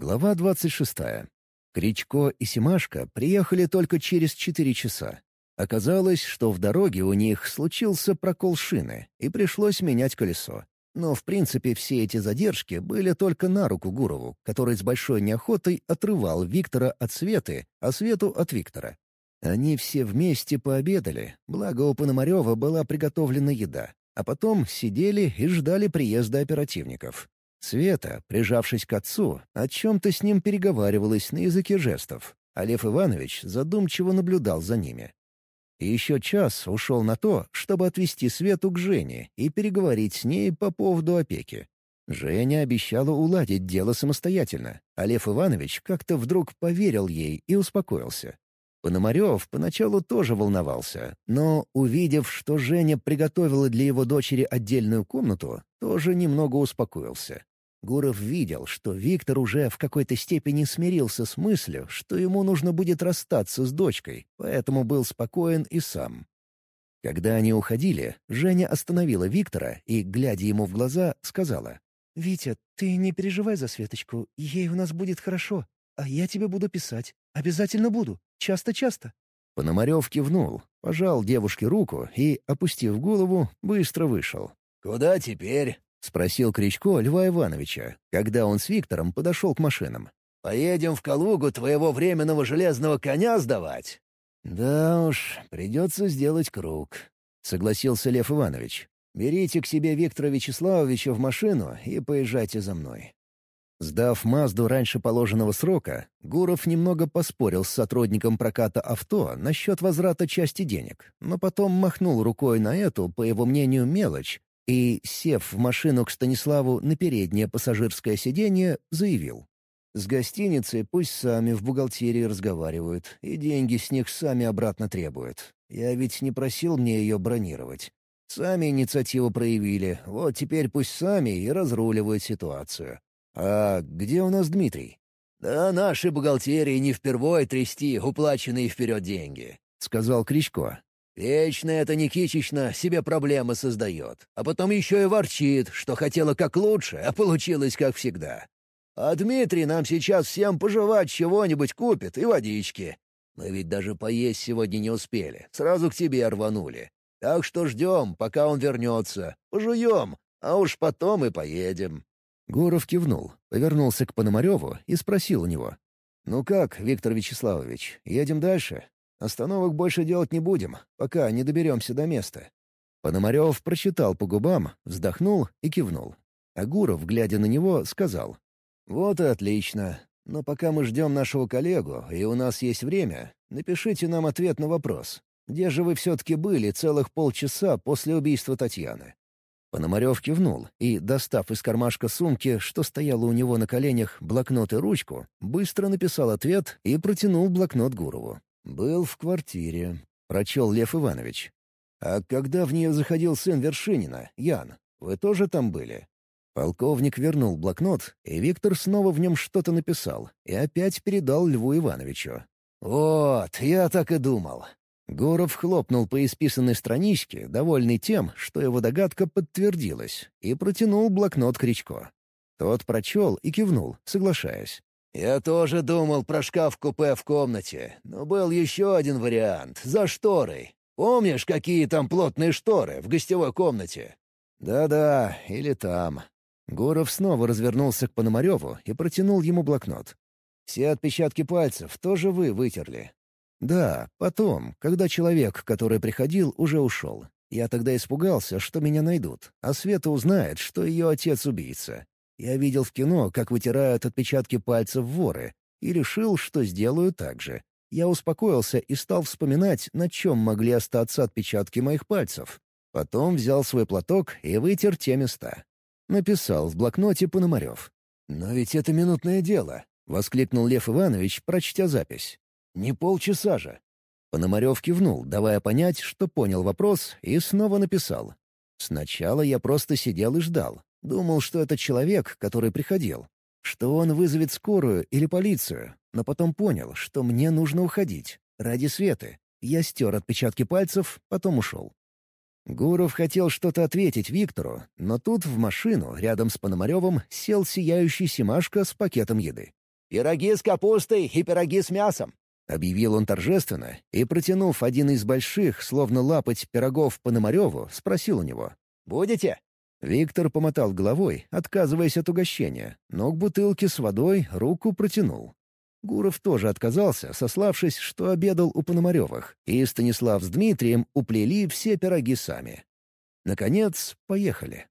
Глава 26. Кричко и Симашка приехали только через четыре часа. Оказалось, что в дороге у них случился прокол шины, и пришлось менять колесо. Но, в принципе, все эти задержки были только на руку Гурову, который с большой неохотой отрывал Виктора от Светы, а Свету от Виктора. Они все вместе пообедали, благо у Пономарева была приготовлена еда, а потом сидели и ждали приезда оперативников. Света, прижавшись к отцу, о чем-то с ним переговаривалась на языке жестов, а Лев Иванович задумчиво наблюдал за ними. И еще час ушел на то, чтобы отвезти Свету к Жене и переговорить с ней по поводу опеки. Женя обещала уладить дело самостоятельно, а Лев Иванович как-то вдруг поверил ей и успокоился. Пономарев поначалу тоже волновался, но, увидев, что Женя приготовила для его дочери отдельную комнату, тоже немного успокоился. Гуров видел, что Виктор уже в какой-то степени смирился с мыслью, что ему нужно будет расстаться с дочкой, поэтому был спокоен и сам. Когда они уходили, Женя остановила Виктора и, глядя ему в глаза, сказала. «Витя, ты не переживай за Светочку, ей у нас будет хорошо, а я тебе буду писать. Обязательно буду. Часто-часто». Пономарев кивнул, пожал девушке руку и, опустив голову, быстро вышел. «Куда теперь?» — спросил Кричко Льва Ивановича, когда он с Виктором подошел к машинам. «Поедем в Калугу твоего временного железного коня сдавать?» «Да уж, придется сделать круг», — согласился Лев Иванович. «Берите к себе Виктора Вячеславовича в машину и поезжайте за мной». Сдав Мазду раньше положенного срока, Гуров немного поспорил с сотрудником проката авто насчет возврата части денег, но потом махнул рукой на эту, по его мнению, мелочь и, сев в машину к Станиславу на переднее пассажирское сиденье, заявил. «С гостиницы пусть сами в бухгалтерии разговаривают, и деньги с них сами обратно требуют. Я ведь не просил мне ее бронировать. Сами инициативу проявили, вот теперь пусть сами и разруливают ситуацию. А где у нас Дмитрий?» «Да нашей бухгалтерии не впервой трясти уплаченные вперед деньги», — сказал Кричко. Вечно это Никитична себе проблемы создает, а потом еще и ворчит, что хотела как лучше, а получилось как всегда. А Дмитрий нам сейчас всем пожевать чего-нибудь купит и водички. Мы ведь даже поесть сегодня не успели, сразу к тебе рванули. Так что ждем, пока он вернется, пожуем, а уж потом и поедем». Гуров кивнул, повернулся к Пономареву и спросил у него. «Ну как, Виктор Вячеславович, едем дальше? Остановок больше делать не будем, пока не доберемся до места». Пономарев прочитал по губам, вздохнул и кивнул. Агуров, глядя на него, сказал. «Вот и отлично. Но пока мы ждем нашего коллегу, и у нас есть время, напишите нам ответ на вопрос. Где же вы все-таки были целых полчаса после убийства Татьяны?» Пономарев кивнул и, достав из кармашка сумки, что стояло у него на коленях, блокнот и ручку, быстро написал ответ и протянул блокнот Гурову. «Был в квартире», — прочел Лев Иванович. «А когда в нее заходил сын Вершинина, Ян, вы тоже там были?» Полковник вернул блокнот, и Виктор снова в нем что-то написал и опять передал Льву Ивановичу. «Вот, я так и думал». Гуров хлопнул по исписанной страничке, довольный тем, что его догадка подтвердилась, и протянул блокнот Кричко. Тот прочел и кивнул, соглашаясь. «Я тоже думал про шкаф-купе в комнате, но был еще один вариант — за шторой. Помнишь, какие там плотные шторы в гостевой комнате?» «Да-да, или там». Гуров снова развернулся к Пономареву и протянул ему блокнот. «Все отпечатки пальцев тоже вы вытерли?» «Да, потом, когда человек, который приходил, уже ушел. Я тогда испугался, что меня найдут, а Света узнает, что ее отец убийца. Я видел в кино, как вытирают отпечатки пальцев воры, и решил, что сделаю так же. Я успокоился и стал вспоминать, на чем могли остаться отпечатки моих пальцев. Потом взял свой платок и вытер те места. Написал в блокноте Пономарев. «Но ведь это минутное дело», — воскликнул Лев Иванович, прочтя запись. «Не полчаса же». Пономарев кивнул, давая понять, что понял вопрос, и снова написал. «Сначала я просто сидел и ждал. Думал, что это человек, который приходил. Что он вызовет скорую или полицию. Но потом понял, что мне нужно уходить. Ради Светы. Я стер отпечатки пальцев, потом ушел. Гуров хотел что-то ответить Виктору, но тут в машину рядом с Пономаревым сел сияющий Симашка с пакетом еды. «Пироги с капустой и пироги с мясом!» — объявил он торжественно и, протянув один из больших, словно лапоть пирогов Пономареву, спросил у него. «Будете?» Виктор помотал головой, отказываясь от угощения, но к бутылке с водой руку протянул. Гуров тоже отказался, сославшись, что обедал у Пономаревых, и Станислав с Дмитрием уплели все пироги сами. Наконец, поехали.